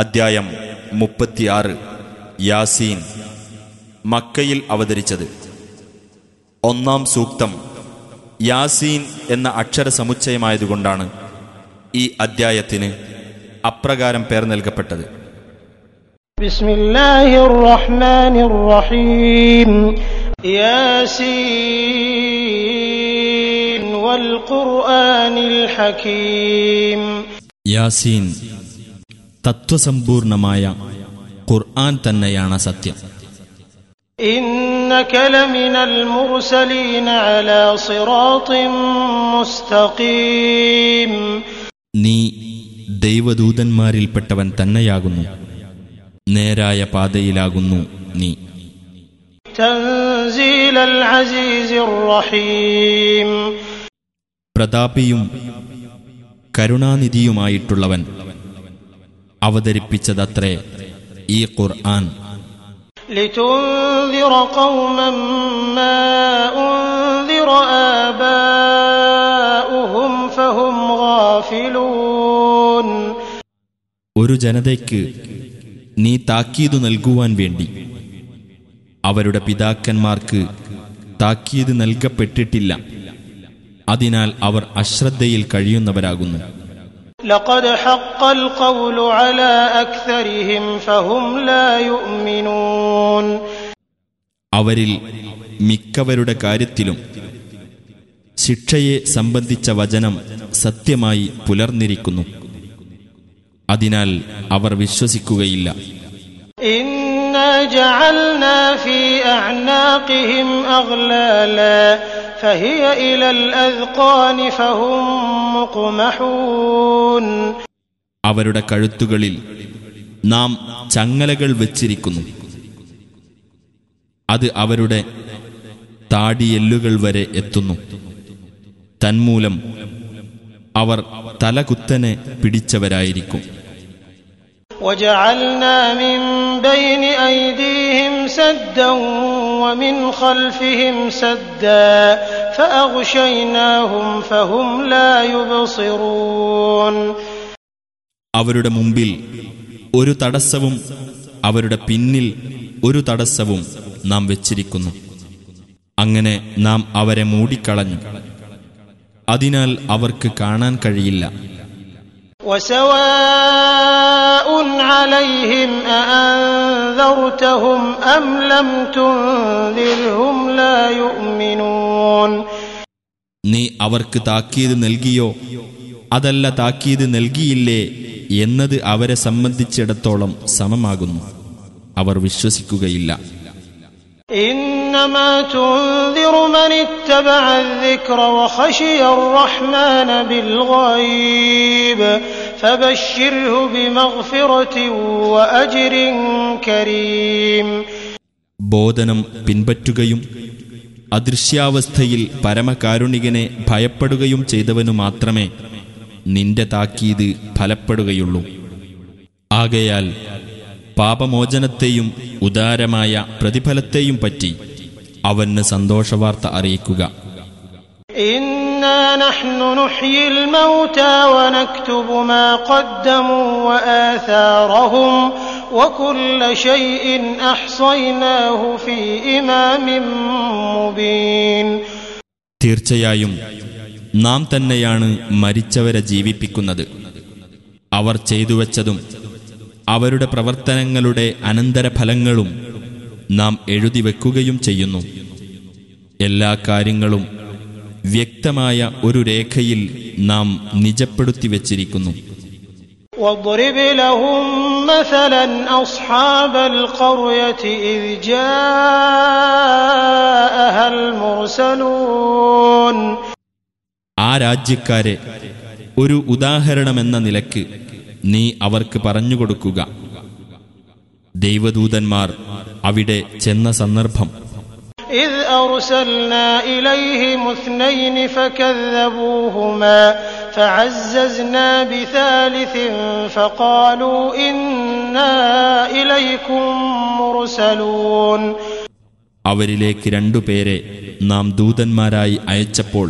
അധ്യായം മുപ്പത്തിയാറ്. യാസീൻ മക്കയിൽ അവതരിച്ചത്. ഒന്നാം സൂക്തം. യാസീൻ എന്ന അക്ഷര സമുച്ചയമായതുകൊണ്ടാണ് ഈ അദ്ധ്യായത്തിന് അപ്രകാരം പേർ നൽകപ്പെട്ടത്. യാസീൻ തത്വസമ്പൂർണമായ ഖുർആൻ തന്നെയാണ് സത്യം. നീ ദൈവദൂതന്മാരിൽപ്പെട്ടവൻ തന്നെയാകുന്നു. നേരായ പാതയിലാകുന്നു നീ. പ്രതാപിയും കരുണാനിധിയുമായിട്ടുള്ളവൻ അവതരിപ്പിച്ചതത്രേ ഈ ഖുർആൻ لتنذر قوما ما أنذر آباؤهم فهم غافلون ഒരു ജനതയ്ക്ക് നീ താക്കീതു നൽകുവാൻ വേണ്ടി അവരുടെ പിതാക്കന്മാർക്ക് താക്കീത് നൽകപ്പെട്ടിട്ടില്ല അതിനാൽ അവർ അശ്രദ്ധയിൽ കഴിയുന്നവരാകുന്നു لقد حق القول على أكثرهم فهم لا يؤمنون അവരിൽ മിക്കവരുടെ കാര്യത്തിലും ശിക്ഷയെ സംബന്ധിച്ച വചനം സത്യമായി പുലർന്നിരിക്കുന്നു അതിനാൽ അവർ വിശ്വസിക്കുകയില്ല إنا جعلنا في أعناقهم أغلالا فهي إلى الأذقان فهم مقمحون അവരുടെ കഴുത്തുകളിൽ നാം ചങ്ങലകൾ വച്ചിരിക്കുന്നു അത് അവരുടെ താടിയെല്ലുകൾ വരെ എത്തുന്നു തന്മൂലം അവർ തലകുത്തനെ പിടിച്ചവരായിരിക്കും وجعلنا من بين أيديهم سدا ومن خلفهم سدا فأغشيناهم فهم لا يبصرون അവരുടെ മുമ്പിൽ ഒരു തടസ്സവും അവരുടെ പിന്നിൽ ഒരു തടസ്സവും നാം വെച്ചിരിക്കുന്നു അങ്ങനെ നാം അവരെ മൂടിക്കളഞ്ഞു അതിനാൽ അവർക്ക് കാണാൻ കഴിയില്ല وسواء عليهم أأنذرتهم أم لم تنذرهم لا يؤمنون നീ അവർക്ക് താക്കീത് നൽകിയോ അതല്ല താക്കീത് നൽകിയില്ലേ എന്നത് അവരെ സംബന്ധിച്ചിടത്തോളം സമമാകുന്നു അവർ വിശ്വസിക്കുകയില്ല إنما تنذر من اتبع الذكر وخشي الرحمن بالغيب فبشره بمغفرة وأجر كريم ബോധനം പിൻപറ്റുകയും അദൃശ്യാവസ്ഥയിൽ പരമകാരുണികനെ ഭയപ്പെടുകയും ചെയ്തവനു മാത്രമേ നിന്റെ താക്കീത് ഫലപ്പെടുകയുള്ളൂ ആകയാൽ പാപമോചനത്തെയും ഉദാരമായ പ്രതിഫലത്തെയും പറ്റി അവന് സന്തോഷവാർത്ത അറിയിക്കുക. തീർച്ചയായും നാം തന്നെയാണ് മരിച്ചവരെ ജീവിപ്പിക്കുന്നത്. അവർ ചെയ്തുവെച്ചതും അവരുടെ പ്രവർത്തനങ്ങളുടെ അനന്തരഫലങ്ങളും നാം എഴുതി വെക്കുകയും ചെയ്യുന്നു. എല്ലാ കാര്യങ്ങളും വ്യക്തമായ ഒരു രേഖയിൽ നാം നിജപ്പെടുത്തി വച്ചിരിക്കുന്നു. ആ രാജ്യക്കാരെ ഒരു ഉദാഹരണമെന്ന നിലയ്ക്ക് നീ അവർക്ക് പറഞ്ഞുകൊടുക്കുക ദൈവദൂതന്മാർ അവിടെ ചെന്ന സന്ദർഭം إذ أرسلنا إليهم اثنين فكذبوهما فعززنا بثالث فقالوا إنا إليكم مرسلون അവരിലേക്ക് രണ്ടുപേരെ നാം ദൂതന്മാരായി അയച്ചപ്പോൾ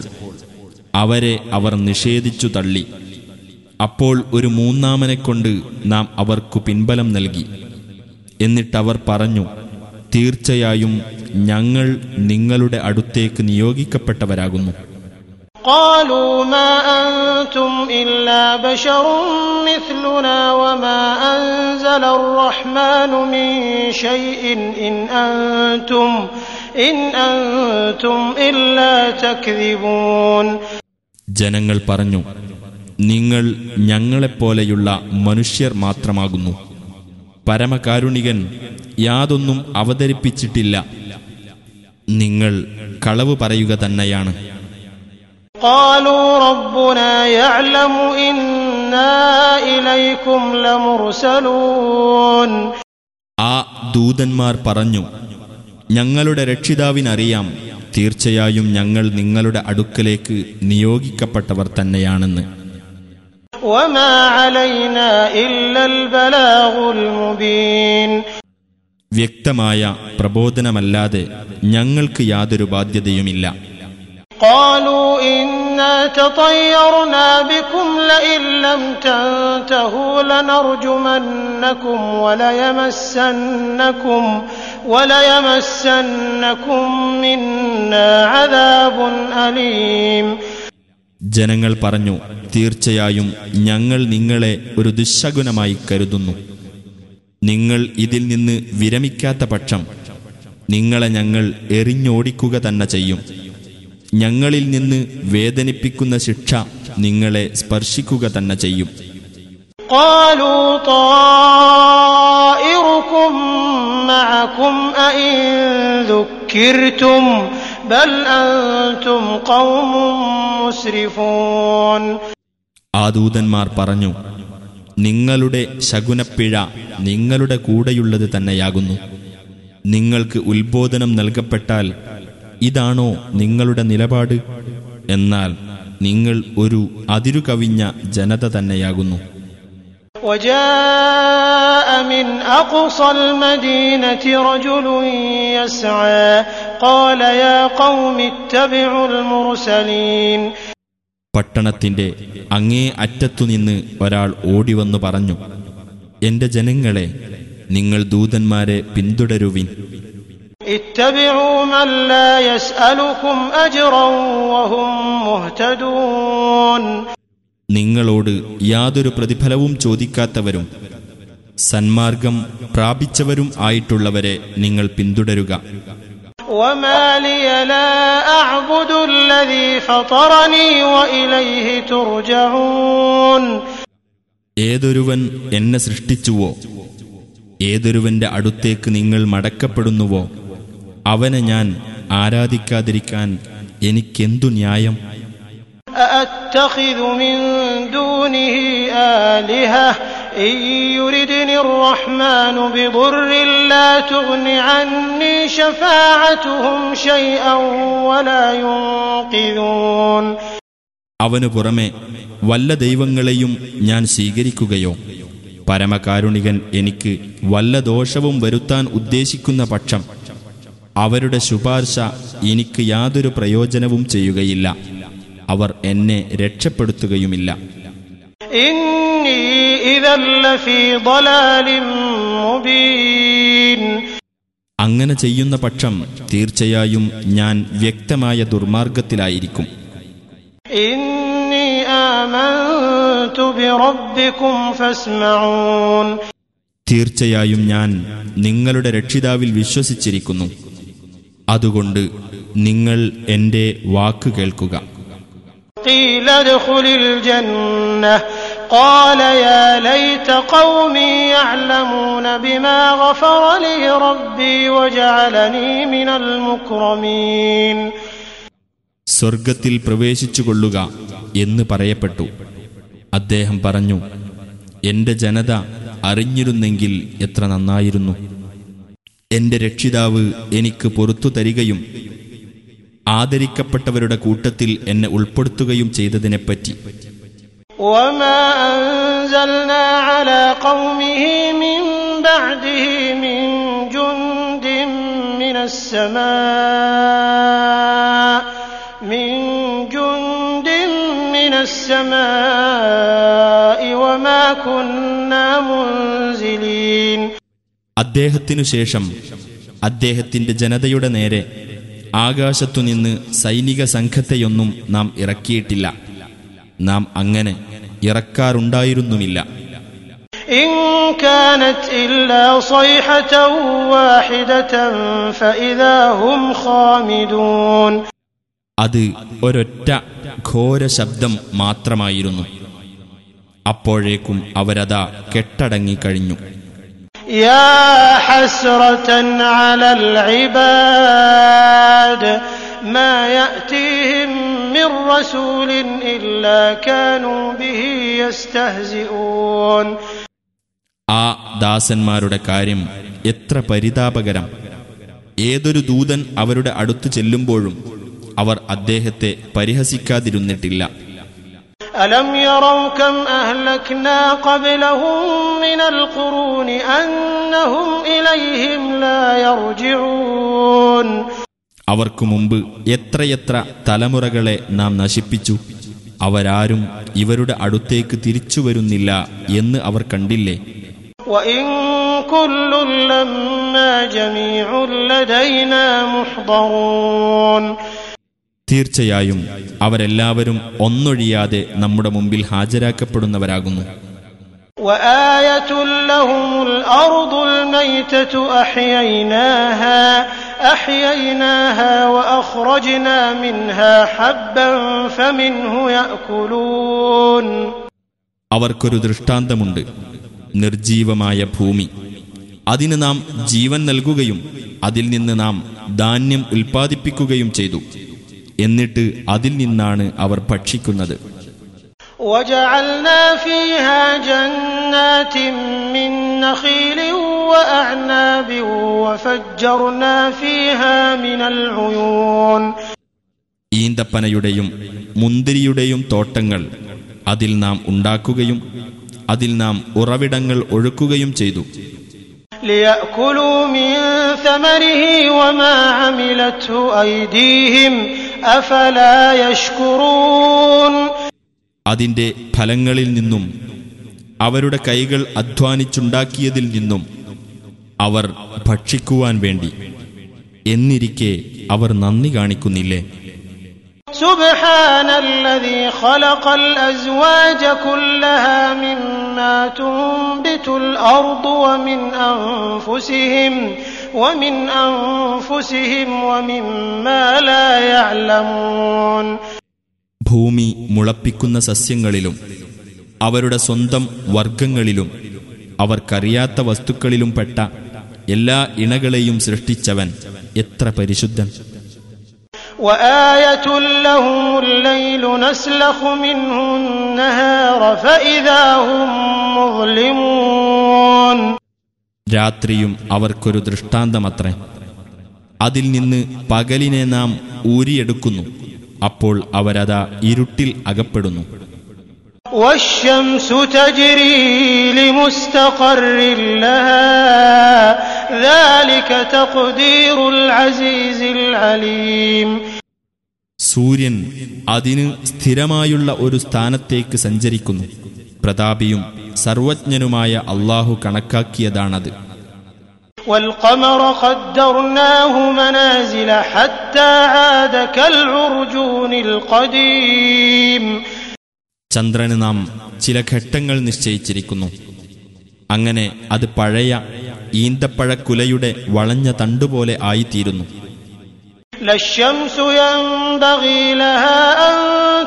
അവരെ അവർ നിഷേധിച്ചു തള്ളി അപ്പോൾ ഒരു മൂന്നാമനെ കൊണ്ട് നാം അവർക്കു പിൻബലം നൽകി എന്നിട്ടവർ പറഞ്ഞു തീർച്ചയായും ഞങ്ങൾ നിങ്ങളുടെ അടുത്തേക്ക് നിയോഗിക്കപ്പെട്ടവരാകുന്നു قالوا ما أنتم إلا بشر مثلنا وما أنزل الرحمن من شيء إن أنتم إن أنتم إلا تكذبون ജനങ്ങൾ പറഞ്ഞു നിങ്ങൾ ഞങ്ങളെപ്പോലെയുള്ള മനുഷ്യർ മാത്രമാകുന്നു. പരമകാരുണികൻ യാതൊന്നും അവതരിപ്പിച്ചിട്ടില്ല. നിങ്ങൾ കളവ് പറയുക തന്നെയാണ്. ആ ദൂതന്മാർ പറഞ്ഞു ഞങ്ങളുടെ രക്ഷിതാവിനറിയാം തീർച്ചയായും ഞങ്ങൾ നിങ്ങളുടെ അടുക്കലേക്ക് നിയോഗിക്കപ്പെട്ടവർ തന്നെയാണെന്ന്. വ്യക്തമായ പ്രബോധനമല്ലാതെ ഞങ്ങൾക്ക് യാതൊരു ബാധ്യതയുമില്ല قالوا إنا تطيرنا بكم لئن لم تنتهوا لنرجمنكم وليمسنكم وليمسنكم منا عذاب أليم ജനങ്ങൾ പറഞ്ഞു തീർച്ചയായും ഞങ്ങൾ നിങ്ങളെ ഒരു ദുശകുനമായി കരുതുന്നു. നിങ്ങൾ ഇതിൽ നിന്ന് വിരമിക്കാത്ത പക്ഷം നിങ്ങളെ ഞങ്ങൾ എറിഞ്ഞോടിക്കുക തന്നെ ചെയ്യും. ഞങ്ങളിൽ നിന്ന് വേദനിപ്പിക്കുന്ന ശിക്ഷ നിങ്ങളെ സ്പർശിക്കുക തന്നെ ചെയ്യും. ബൽ അൻതും ആ ദൂതന്മാർ പറഞ്ഞു നിങ്ങളുടെ ശകുനപ്പിഴ നിങ്ങളുടെ കൂടെയുള്ളത് തന്നെയാകുന്നു. നിങ്ങൾക്ക് ഉത്ബോധനം നൽകപ്പെട്ടാൽ ഇതാണോ നിങ്ങളുടെ നിലപാട്? എന്നാൽ നിങ്ങൾ ഒരു അതിരുകവിഞ്ഞ ജനത തന്നെയാകുന്നു. وجاء من أقصى المدينة رجل يسعى قال يا قوم اتبعوا المرسلين പട്ടണത്തിന്റെ അങ്ങേ അറ്റത്തുനിന്ന് ഒരാൾ ഓടിവന്നു പറഞ്ഞു എന്റെ ജനങ്ങളെ നിങ്ങൾ ദൂതന്മാരെ പിന്തുടരുവിൻ നിങ്ങളോട് യാതൊരു പ്രതിഫലവും ചോദിക്കാത്തവരും സന്മാർഗം പ്രാപിച്ചവരും ആയിട്ടുള്ളവരെ നിങ്ങൾ പിന്തുടരുക. ഏതൊരുവൻ എന്നെ സൃഷ്ടിച്ചുവോ? ഏതൊരുവന്റെ അടുത്തേക്ക് നിങ്ങൾ മടക്കപ്പെടുന്നുവോ? അവനെ ഞാൻ ആരാധിക്കാതിരിക്കാൻ എനിക്കെന്തു ന്യായം? أأتخذ من دونه آلهة إن يردني الرحمن بضر لا تغن عني شفاعتهم شيئا ولا ينقذون അവനു പുറമെ വല്ല ദൈവങ്ങളെയും ഞാൻ സ്വീകരിക്കുകയോ പരമകാരുണികൻ എനിക്ക് വല്ല ദോഷവും വരുത്താൻ ഉദ്ദേശിക്കുന്ന പക്ഷം അവരുടെ ശുപാർശ എനിക്ക് യാതൊരു പ്രയോജനവും ചെയ്യുകയില്ല അവർ എന്നെ രക്ഷപ്പെടുത്തുകയുമില്ല. അങ്ങനെ ചെയ്യുന്ന പക്ഷം തീർച്ചയായും ഞാൻ വ്യക്തമായ ദുർമാർഗത്തിലായിരിക്കും. തീർച്ചയായും ഞാൻ നിങ്ങളുടെ രക്ഷിതാവിൽ വിശ്വസിച്ചിരിക്കുന്നു. അതുകൊണ്ട് നിങ്ങൾ എന്റെ വാക്ക് കേൾക്കുക. قيل ادخل الجنة قال يا ليت قومي يعلمون بما غفر لي ربي وجعلني من المكرمين സ്വർഗത്തിൽ പ്രവേശിച്ചുകൊള്ളുക എന്ന് പറയപ്പെട്ടു അദ്ദേഹം പറഞ്ഞു എന്റെ ജനത അറിഞ്ഞിരുന്നെങ്കിൽ എത്ര നന്നായിരുന്നു എന്റെ രക്ഷിതാവ് എനിക്ക് പൊറത്തു തരികയും ആദരിക്കപ്പെട്ടവരുടെ കൂട്ടത്തിൽ എന്നെ ഉൾപ്പെടുത്തുകയും ചെയ്തതിനെപ്പറ്റി. അദ്ദേഹത്തിനു ശേഷം അദ്ദേഹത്തിന്റെ ജനതയുടെ നേരെ ആകാശത്തുനിന്ന് സൈനിക സംഘത്തെയൊന്നും നാം ഇറക്കിയിട്ടില്ല. നാം അങ്ങനെ ഇറക്കാറുണ്ടായിരുന്നുമില്ല. അത് ഒരൊറ്റ ഘോര ശബ്ദം മാത്രമായിരുന്നു. അപ്പോഴേക്കും അവരതാ കെട്ടടങ്ങിക്കഴിഞ്ഞു. يا حسرة على العباد ما يأتيهم من رسول إلا كانوا به يستهزئون ആ ദാസന്മാരുടെ കാര്യം എത്ര പരിതാപകരം ഏതൊരു ദൂതൻ അവരുടെ അടുത്തു ചെല്ലുമ്പോഴും അവർ അദ്ദേഹത്തെ പരിഹസിക്കാതിരുന്നിട്ടില്ല ألم يروا كم أهلكنا قبلهم من القرون أنهم إليهم لا يرجعون അവർക്കു മുമ്പ് എത്രയെത്ര തലമുറകളെ നാം നശിപ്പിച്ചു അവരാരും ഇവരുടെ അടുത്തേക്ക് തിരിച്ചു വരുന്നില്ല എന്ന് അവർ കണ്ടില്ലേ തീർച്ചയായും അവരെല്ലാവരും ഒന്നൊഴിയാതെ നമ്മുടെ മുമ്പിൽ ഹാജരാക്കപ്പെടുന്നവരാകുന്നു وآية لهم الأرض الميتة أحييناها أحييناها وأخرجنا منها حبا فمنه يأكلون അവർക്കൊരു ദൃഷ്ടാന്തമുണ്ട് നിർജീവമായ ഭൂമി അതിന് നാം ജീവൻ നൽകുകയും അതിൽ നിന്ന് നാം ധാന്യം ഉൽപ്പാദിപ്പിക്കുകയും ചെയ്തു എന്നിട്ട് അതിൽ നിന്നാണ് അവർ ഭക്ഷിക്കുന്നത് وجعلنا فيها جنات من نخيل وأعناب وفجرنا فيها من العيون ഈന്തപ്പനയുടെയും മുന്തിരിയുടെയും തോട്ടങ്ങൾ അതിൽ നാം ഉണ്ടാക്കുകയും അതിൽ നാം ഉറവിടങ്ങൾ ഒഴുക്കുകയും ചെയ്തു ليأكلوا من ثمره وما عملته أيديهم أفلا يشكرون അതിന്റെ ഫലങ്ങളിൽ നിന്നും അവരുടെ കൈകൾ അധ്വാനിച്ചുണ്ടാക്കിയതിൽ നിന്നും അവർ ഭക്ഷിക്കുവാൻ വേണ്ടി. എന്നിരിക്കെ അവർ നന്ദി കാണിക്കുന്നില്ലേ? സുബാനല്ലതി الذي خلق الأزواج كلها مما تنبت الأرض ومن أنفسهم ومن أنفسهم ومما لا يعلمون ഭൂമി മുളപ്പിക്കുന്ന സസ്യങ്ങളിലും അവരുടെ സ്വന്തം വർഗങ്ങളിലും അവർക്കറിയാത്ത വസ്തുക്കളിലും പെട്ട എല്ലാ ഇണകളെയും സൃഷ്ടിച്ചവൻ എത്ര പരിശുദ്ധൻ وآية لهم الليل نسلخ منه النهار فإذا هم مظلمون രാത്രിയും അവർക്കൊരു ദൃഷ്ടാന്തമത്രേ. അതിൽ നിന്ന് പകലിനെ നാം ഊരിയെടുക്കുന്നു. അപ്പോൾ അവരതാ ഇരുട്ടിൽ അകപ്പെടുന്നു. സൂര്യൻ അതിന് സ്ഥിരമായുള്ള ഒരു സ്ഥാനത്തേക്ക് സഞ്ചരിക്കുന്നു. പ്രതാപിയും സർവജ്ഞനുമായ അള്ളാഹു കണക്കാക്കിയതാണത് والقمر قدرناه منازل حتى عاد كالعرجون القديم ചന്ദ്രന് നാം ചില ഘട്ടങ്ങൾ നിശ്ചയിച്ചിരിക്കുന്നു അങ്ങനെ അത് പഴയ ഈന്തപ്പഴക്കുലയുടെ വളഞ്ഞ തണ്ടുപോലെ ആയിത്തീരുന്നു لا الشمس ينبغي لها أن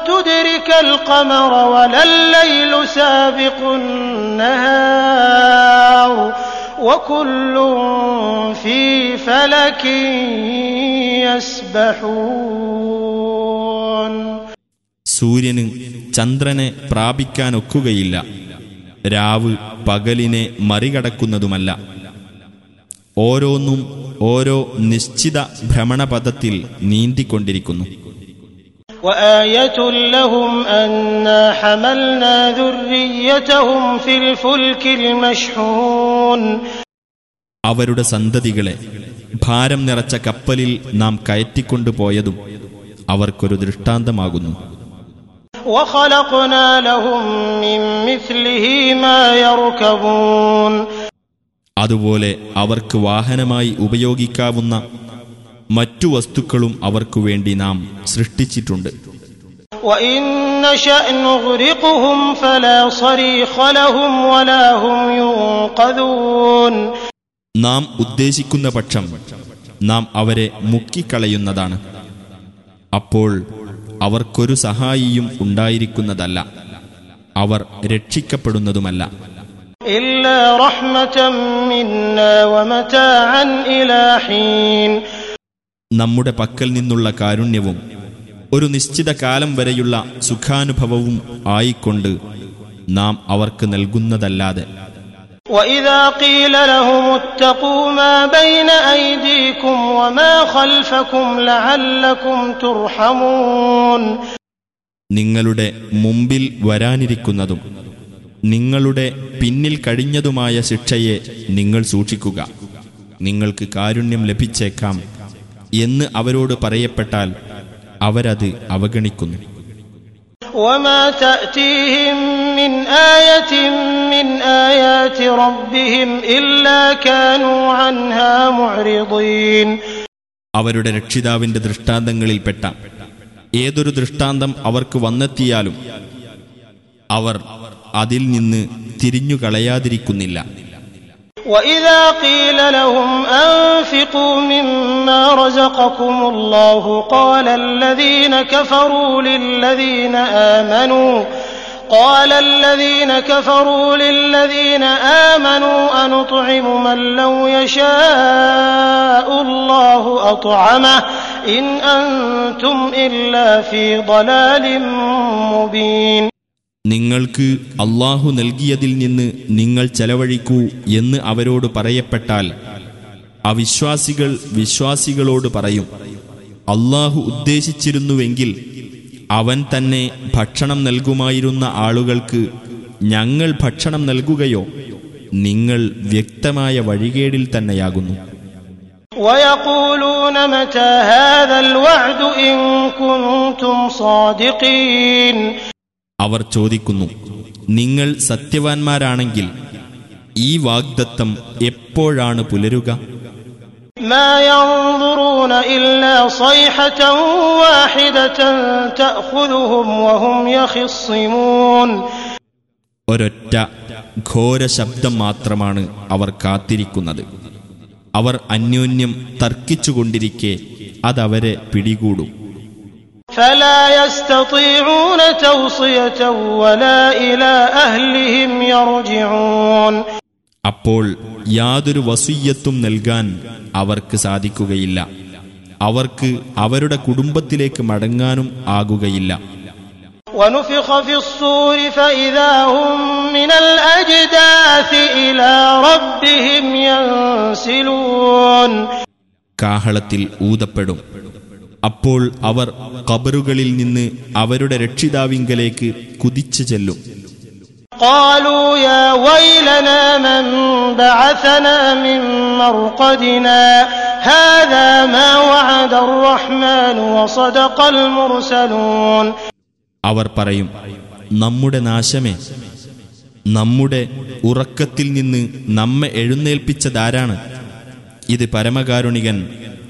تدرك القمر ولا الليل سابق النهار وكل في فلك يسبحون സൂര്യന് ചന്ദ്രനെ പ്രാപിക്കാനൊക്കുകയില്ല രാവ് പകലിനെ മറികടക്കുന്നതുമല്ല ഓരോന്നും ഓരോ നിശ്ചിത ഭ്രമണപഥത്തിൽ നീന്തിക്കൊണ്ടിരിക്കുന്നു وآية لهم أنا حملنا ذريتهم في الفلك المشحون അവരുടെ സന്തതികളെ ഭാരം നിറച്ച കപ്പലിൽ നാം കയറ്റിക്കൊണ്ടുപോയതും അവർക്കൊരു ദൃഷ്ടാന്തമാകുന്നു وخلقنا لهم من مثله ما يركبون അതുപോലെ അവർക്ക് വാഹനമായി ഉപയോഗിക്കാവുന്ന മറ്റു വസ്തുക്കളും അവർക്കു വേണ്ടി നാം സൃഷ്ടിച്ചിട്ടുണ്ട്. നാം ഉദ്ദേശിക്കുന്ന പക്ഷം നാം അവരെ മുക്കിക്കളയുന്നതാണ്. അപ്പോൾ അവർക്കൊരു സഹായിയും ഉണ്ടായിരിക്കുന്നതല്ല. അവർ രക്ഷിക്കപ്പെടുന്നതുമല്ല. إلا رحمة منا ومتاعا إلى حين നമ്മുടെ പക്കൽ നിന്നുള്ള കാരുണ്യവും ഒരു നിശ്ചിത കാലം വരെയുള്ള സുഖാനുഭവവും ആയിക്കൊണ്ട് നാം അവർക്ക് നൽകുന്നതല്ലാതെ وإذا قيل لهم اتقوا ما بين أيديكم وما خلفكم لعلكم ترحمون നിങ്ങളുടെ മുമ്പിൽ വരാനിരിക്കുന്നതും നിങ്ങളുടെ പിന്നിൽ കഴിഞ്ഞതുമായ ശിക്ഷയെ നിങ്ങൾ സൂക്ഷിക്കുക നിങ്ങൾക്ക് കാരുണ്യം ലഭിച്ചേക്കാം എന്ന് അവരോട് പറയപ്പെട്ടാൽ അവരത് അവഗണിക്കുന്നു وما تأتيهم من آية من آيات ربهم إلا كانوا عنها معرضين അവരുടെ രക്ഷിതാവിന്റെ ദൃഷ്ടാന്തങ്ങളിൽപ്പെട്ട ഏതൊരു ദൃഷ്ടാന്തം അവർക്ക് വന്നെത്തിയാലും അവർ അതിൽ നിന്ന് തിരിഞ്ഞുകളയാതിരിക്കുന്നില്ല وإذا قيل لهم أنفقوا مما رزقكم الله قال الذين كفروا للذين آمنوا قال الذين كفروا للذين آمنوا أنطعم من لو يشاء الله أطعمه إن أنتم إلا في ضلال مبين നിങ്ങൾക്ക് അള്ളാഹു നൽകിയതിൽ നിന്ന് നിങ്ങൾ ചെലവഴിക്കൂ എന്ന് അവരോട് പറയപ്പെട്ടാൽ അവിശ്വാസികൾ വിശ്വാസികളോട് പറയും അള്ളാഹു ഉദ്ദേശിച്ചിരുന്നുവെങ്കിൽ അവൻ തന്നെ ഭക്ഷണം നൽകുമായിരുന്ന ആളുകൾക്ക് ഞങ്ങൾ ഭക്ഷണം നൽകുകയോ നിങ്ങൾ വ്യക്തമായ വഴികേടിൽ തന്നെയാകുന്നു ويقولون متى هذا الوعد إن كنتم صادقين അവർ ചോദിക്കുന്നു നിങ്ങൾ സത്യവാൻമാരാണെങ്കിൽ ഈ വാഗ്ദത്തം എപ്പോഴാണ് പുലരുക ما ينظرون إلا صيحة واحدة تأخذهم وهم يخصمون ഒരൊറ്റ ഘോര ശബ്ദം മാത്രമാണ് അവർ കാത്തിരിക്കുന്നത് അവർ അന്യോന്യം തർക്കിച്ചുകൊണ്ടിരിക്കെ അതവരെ പിടികൂടും فلا يستطيعون توصية ولا إلى أهلهم يرجعون അപ്പോൾ യാതൊരു വസുയ്യത്തും നൽകാൻ അവർക്ക് സാധിക്കുകയില്ല അവർക്ക് അവരുടെ കുടുംബത്തിലേക്ക് മടങ്ങാനും ആകുകയില്ല ونفخ في الصور فإذا هم من الأجداث إلى ربهم ينسلون കാഹളത്തിൽ ഊതപ്പെടും അപ്പോൾ അവർ കബറുകളിൽ നിന്ന് അവരുടെ രക്ഷിതാവിങ്കലേക്ക് കുതിച്ചു ചെല്ലും. അവർ പറയും നമ്മുടെ നാശമേ നമ്മുടെ ഉറക്കത്തിൽ നിന്ന് നമ്മെ എഴുന്നേൽപ്പിച്ചതാരാണ് ഇത് പരമകാരുണികൻ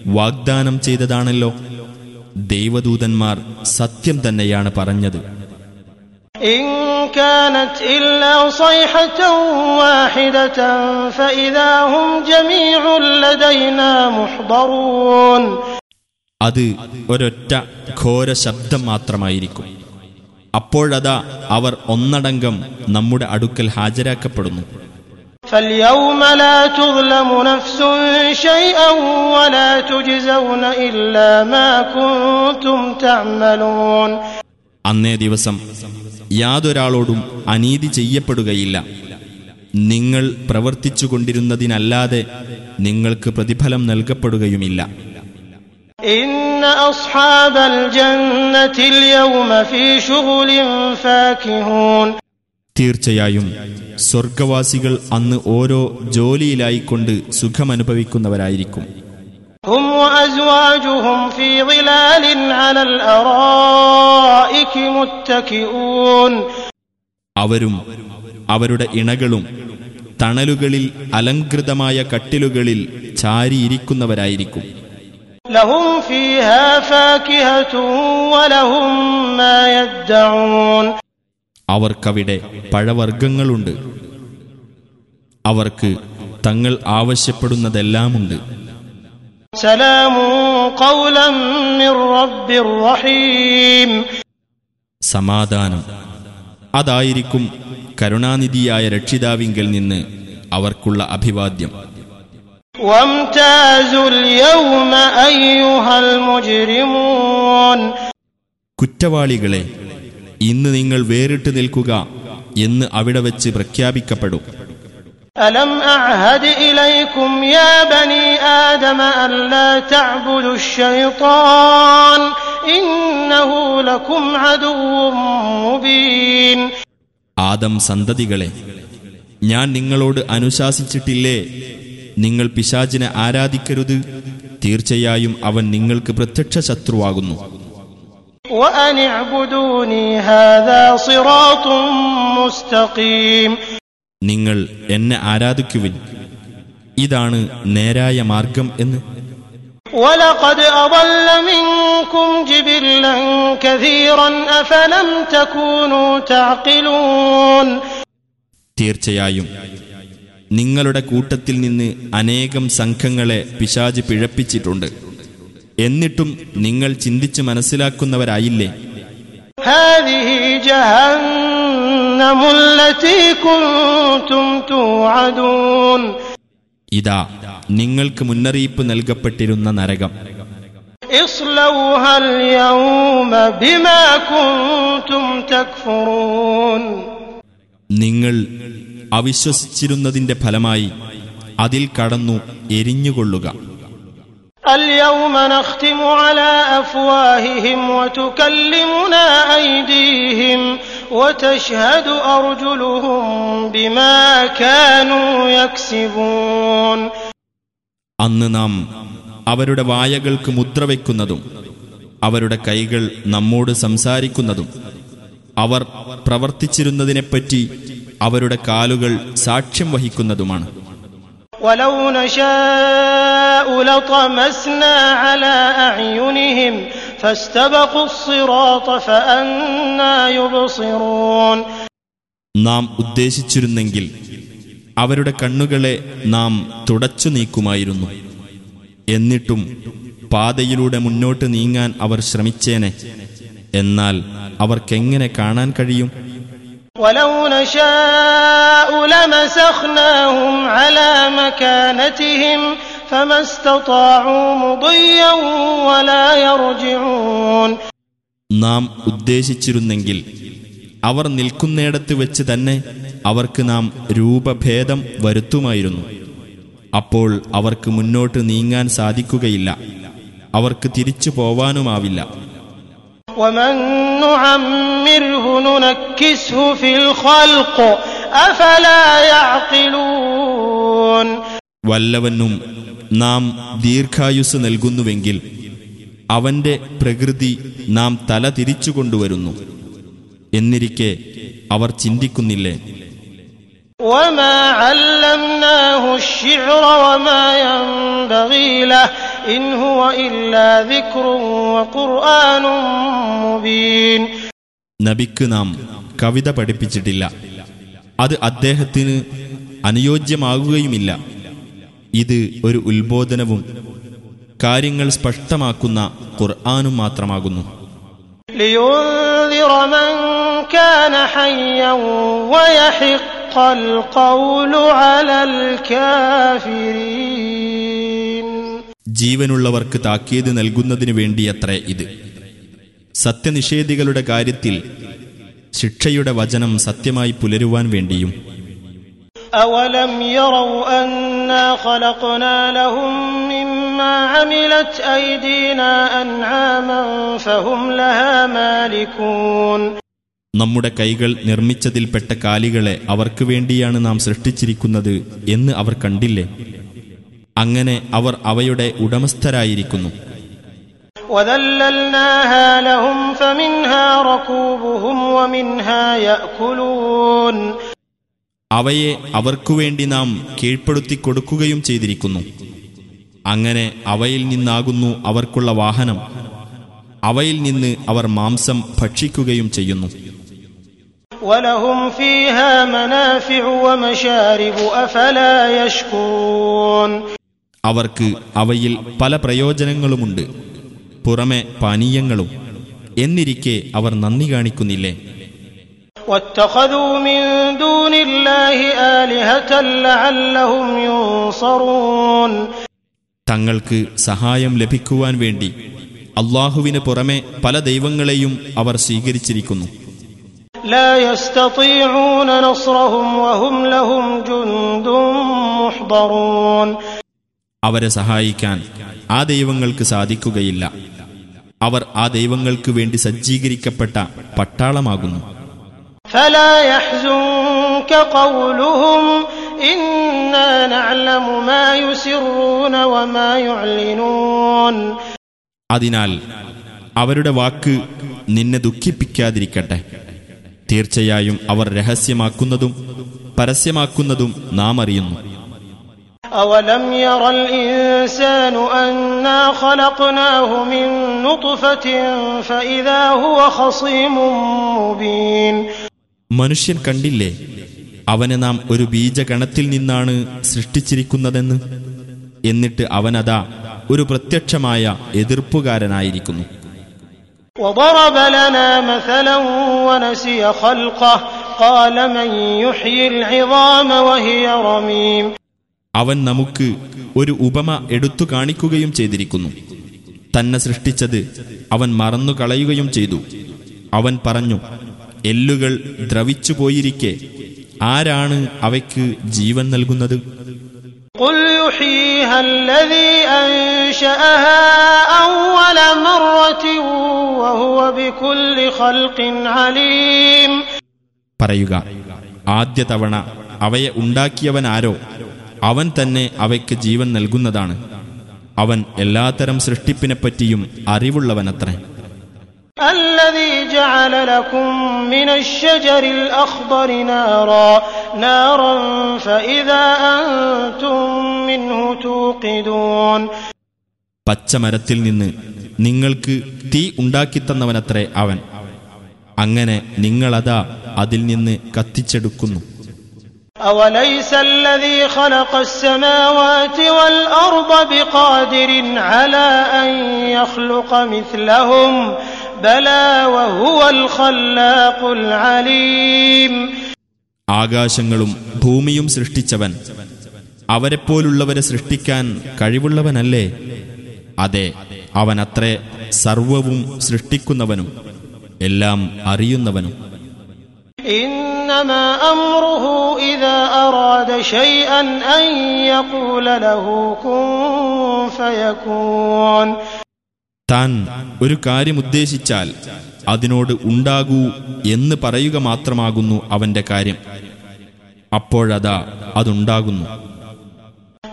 വാഗ്ദാനം ചെയ്തതാണല്ലോ. ദൈവദൂതന്മാർ സത്യം തന്നെയാണ് പറഞ്ഞത്. അത് ഒരൊറ്റ ഘോര ശബ്ദം മാത്രമായിരിക്കും. അപ്പോഴതാ അവർ ഒന്നടങ്കം നമ്മുടെ അടുക്കൽ ഹാജരാക്കപ്പെടുന്നു. فاليوم لا تظلم نفس شيئا ولا تجزون إلا ما كنتم تعملون അന്നേ ദിവസം യാതൊരാളോടും അനീതി ചെയ്യപ്പെടുകയില്ല നിങ്ങൾ പ്രവർത്തിച്ചു കൊണ്ടിരുന്നതിനല്ലാതെ നിങ്ങൾക്ക് പ്രതിഫലം നൽകപ്പെടുകയുമില്ല തീർച്ചയായും സ്വർഗവാസികൾ അന്ന് ഓരോ ജോലിയിലായിക്കൊണ്ട് സുഖമനുഭവിക്കുന്നവരായിരിക്കും. അവരും അവരുടെ ഇണകളും തണലുകളിൽ അലങ്കൃതമായ കട്ടിലുകളിൽ ചാരിയിരിക്കുന്നവരായിരിക്കും. ലഹും ഫീഹാ മാ യദ്ദഊൻ. അവർക്കവിടെ പഴവർഗങ്ങളുണ്ട് അവർക്ക് തങ്ങൾ ആവശ്യപ്പെടുന്നതെല്ലാമുണ്ട്. സമാധാനം. അതായിരിക്കും കരുണാനിധിയായ രക്ഷിതാവിങ്കിൽ നിന്ന് അവർക്കുള്ള അഭിവാദ്യം. കുറ്റവാളികളെ ഇന്ന് നിങ്ങൾ വേറിട്ട് നിൽക്കുക എന്ന് അവിടെ വെച്ച് പ്രഖ്യാപിക്കപ്പെടും ألم أعهد إليكم يا بني آدم ألا تعبدوا الشيطان إنه لكم عدو مبين ആദം സന്തതികളെ ഞാൻ നിങ്ങളോട് അനുശാസിച്ചിട്ടില്ലേ നിങ്ങൾ പിശാചിനെ ആരാധിക്കരുത് തീർച്ചയായും അവൻ നിങ്ങൾക്ക് പ്രത്യക്ഷ ശത്രുവാകുന്നു നിങ്ങൾ എന്നെ ആരാധിക്കുവിൻ ഇതാണ് നേരായ മാർഗം എന്ന് ولقد أضل منكم جبلا كثيرا أفلم تكونوا تعقلون തീർച്ചയായും നിങ്ങളുടെ കൂട്ടത്തിൽ നിന്ന് അനേകം സംഘങ്ങളെ പിശാജ് പിഴപ്പിച്ചിട്ടുണ്ട് എന്നിട്ടും നിങ്ങൾ ചിന്തിച്ച് മനസ്സിലാക്കുന്നവരായില്ലേ? ഇതാ നിങ്ങൾക്ക് മുന്നറിയിപ്പ് നൽകപ്പെട്ടിരുന്ന നരകം. നിങ്ങൾ അവിശ്വസിച്ചിരുന്നതിന്റെ ഫലമായി അതിൽ കടന്നു എരിഞ്ഞുകൊള്ളുക. اليوم نختم على أفواههم وتكلمنا أيديهم وتشهد أرجلهم بما كانوا يكسبون അന്ന് നാം അവരുടെ വായകൾക്ക് മുദ്ര വയ്ക്കുന്നതും അവരുടെ കൈകൾ നമ്മോട് സംസാരിക്കുന്നതും അവർ പ്രവർത്തിച്ചിരുന്നതിനെപ്പറ്റി അവരുടെ കാലുകൾ സാക്ഷ്യം വഹിക്കുന്നതുമാണ് ولو نشاء لطمسنا على أعينهم فاستبقوا الصراط فأنا يبصرون നാം ഉദ്ദേശിച്ചിരുന്നെങ്കിൽ അവരുടെ കണ്ണുകളെ നാം തുടച്ചു നീക്കുമായിരുന്നു എന്നിട്ടും പാതയിലൂടെ മുന്നോട്ട് നീങ്ങാൻ അവർ ശ്രമിച്ചേനെ എന്നാൽ അവർക്കെങ്ങനെ കാണാൻ കഴിയും ولو نشاء لمسخناهم على مكانتهم فما استطاعوا مضيا ولا يرجعون നാം ഉദ്ദേശിച്ചിരുന്നെങ്കിൽ അവർ നിൽക്കുന്നിടത്ത് വെച്ച് തന്നെ അവർക്ക് നാം രൂപഭേദം വരുത്തുമായിരുന്നു അപ്പോൾ അവർക്ക് മുന്നോട്ട് നീങ്ങാൻ സാധിക്കുകയില്ല അവർക്ക് തിരിച്ചു പോവാനുമാവില്ല ومن نعمره ننكسه في الخلق أفلا يعقلون വല്ലവനും നാം ദീർഘായുസ് നൽകുന്നുവെങ്കിൽ അവന്റെ പ്രകൃതി നാം തല തിരിച്ചു കൊണ്ടുവരുന്നു എന്നിരിക്കെ അവർ ചിന്തിക്കുന്നില്ലേ وما علمناه الشعر وما ينبغي له നബിക്ക് നാം കവിത പഠിപ്പിച്ചിട്ടില്ല. അത് അദ്ദേഹത്തിന് അനുയോജ്യമാകുകയുമില്ല. ഇത് ഒരു ഉത്ബോധനവും കാര്യങ്ങൾ സ്പഷ്ടമാക്കുന്ന ഖുർആാനും മാത്രമാകുന്നു. ലിയോൻ ജീവനുള്ളവർക്ക് താക്കീത് നൽകുന്നതിനു വേണ്ടിയത്രേ ഇത് സത്യനിഷേധികളുടെ കാര്യത്തിൽ ശിക്ഷയുടെ വചനം സത്യമായി പുലരുവാൻ വേണ്ടിയും أولم يروا أنا خلقنا لهم مما عملت أيدينا أنعاما فهم لها مالكون നമ്മുടെ കൈകൾ നിർമ്മിച്ചതിൽപ്പെട്ട കാലികളെ അവർക്ക് വേണ്ടിയാണ് നാം സൃഷ്ടിച്ചിരിക്കുന്നത് എന്ന് അവർ കണ്ടില്ലേ അങ്ങനെ അവർ അവയുടെ ഉടമസ്ഥരായിരിക്കുന്നു. അവയെ അവർക്കുവേണ്ടി നാം കീഴ്പ്പെടുത്തി കൊടുക്കുകയും ചെയ്തിരിക്കുന്നു. അങ്ങനെ അവയിൽ നിന്നാകുന്നു അവർക്കുള്ള വാഹനം. അവയിൽ നിന്ന് അവർ മാംസം ഭക്ഷിക്കുകയും ചെയ്യുന്നു. അവർക്ക് അവയിൽ പല പ്രയോജനങ്ങളുമുണ്ട്. പുറമെ പാനീയങ്ങളും. എന്നിരിക്കെ അവർ നന്ദി കാണിക്കുന്നില്ലേ? തങ്ങൾക്ക് സഹായം ലഭിക്കുവാൻ വേണ്ടി അള്ളാഹുവിന് പുറമെ പല ദൈവങ്ങളെയും അവർ സ്വീകരിച്ചിരിക്കുന്നു ും. അവരെ സഹായിക്കാൻ ആ ദൈവങ്ങൾക്ക് സാധിക്കുകയില്ല. അവർ ആ ദൈവങ്ങൾക്ക് വേണ്ടി സജ്ജീകരിക്കപ്പെട്ട പട്ടാളമാകുന്നു. അതിനാൽ അവരുടെ വാക്ക് നിന്നെ ദുഃഖിപ്പിക്കാതിരിക്കട്ടെ. തീർച്ചയായും അവർ രഹസ്യമാക്കുന്നതും പരസ്യമാക്കുന്നതും നാം അറിയുന്നു. أولم ير الإنسان أنا خلقناه من نطفة فإذا هو خصيم مبين മനുഷ്യൻ കണ്ടില്ലേ അവനെ നാം ഒരു ബീജഗണത്തിൽ നിന്നാണ് സൃഷ്ടിച്ചിരിക്കുന്നതെന്ന് എന്നിട്ട് അവനതാ ഒരു പ്രത്യക്ഷമായ എതിർപ്പുകാരനായിരിക്കുന്നു وضرب لنا مثلا ونسي خلقه قال من يحيي العظام وهي رميم അവൻ നമുക്ക് ഒരു ഉപമ എടുത്തു കാണിക്കുകയും ചെയ്തിരിക്കുന്നു. തന്നെ സൃഷ്ടിച്ചത് അവൻ മറന്നു കളയുകയും ചെയ്തു. അവൻ പറഞ്ഞു എല്ലുകൾ ദ്രവിച്ചു പോയിരിക്കെ. ആരാണ് അവയ്ക്ക് ജീവൻ നൽകുന്നത്? പറയുക ആദ്യ തവണ അവയെ ഉണ്ടാക്കിയവനാരോ അവൻ തന്നെ അവയ്ക്ക് ജീവൻ നൽകുന്നതാണ് അവൻ എല്ലാത്തരം സൃഷ്ടിപ്പിനെപ്പറ്റിയും അറിവുള്ളവനത്രേ الذي جعل لكم من الشجر الأخضر نارا نارا فإذا أنتم منه توقدون പച്ചമരത്തിൽ നിന്ന് നിങ്ങൾക്ക് തീ ഉണ്ടാക്കിത്തന്നവനത്രേ അവൻ അങ്ങനെ നിങ്ങളതാ അതിൽ നിന്ന് കത്തിച്ചെടുക്കുന്നു أوليس الذي خلق السماوات والأرض بقادر على أن يخلق مثلهم بلى وهو الخلاق العليم ആകാശങ്ങളും ഭൂമിയും സൃഷ്ടിച്ചവൻ അവരെപ്പോലുള്ളവരെ സൃഷ്ടിക്കാൻ കഴിവുള്ളവനല്ലേ അതെ അവൻ അത്രേ സർവവും സൃഷ്ടിക്കുന്നവനും എല്ലാം അറിയുന്നവനും إنما أمره إذا أراد شيئا أن يقول له كن فيكون താൻ ഒരു കാര്യം ഉദ്ദേശിച്ചാൽ അതിനോട് ഉണ്ടാകൂ എന്ന് പറയുക മാത്രമാകുന്നു അവന്റെ കാര്യം അപ്പോഴതാ അതുണ്ടാകുന്നു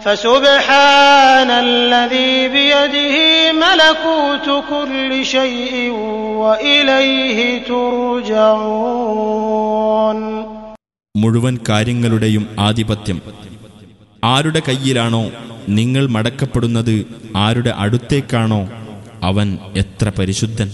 فسبحان الذي بيده ملكوت كل شيء وإليه ترجعون മുഴുവൻ കാര്യങ്ങളുടെയും ആധിപത്യം ആരുടെ കയ്യിലാണോ നിങ്ങൾ മടക്കപ്പെടുന്നത് ആരുടെ അടുത്തേക്കാണോ അവൻ എത്ര പരിശുദ്ധൻ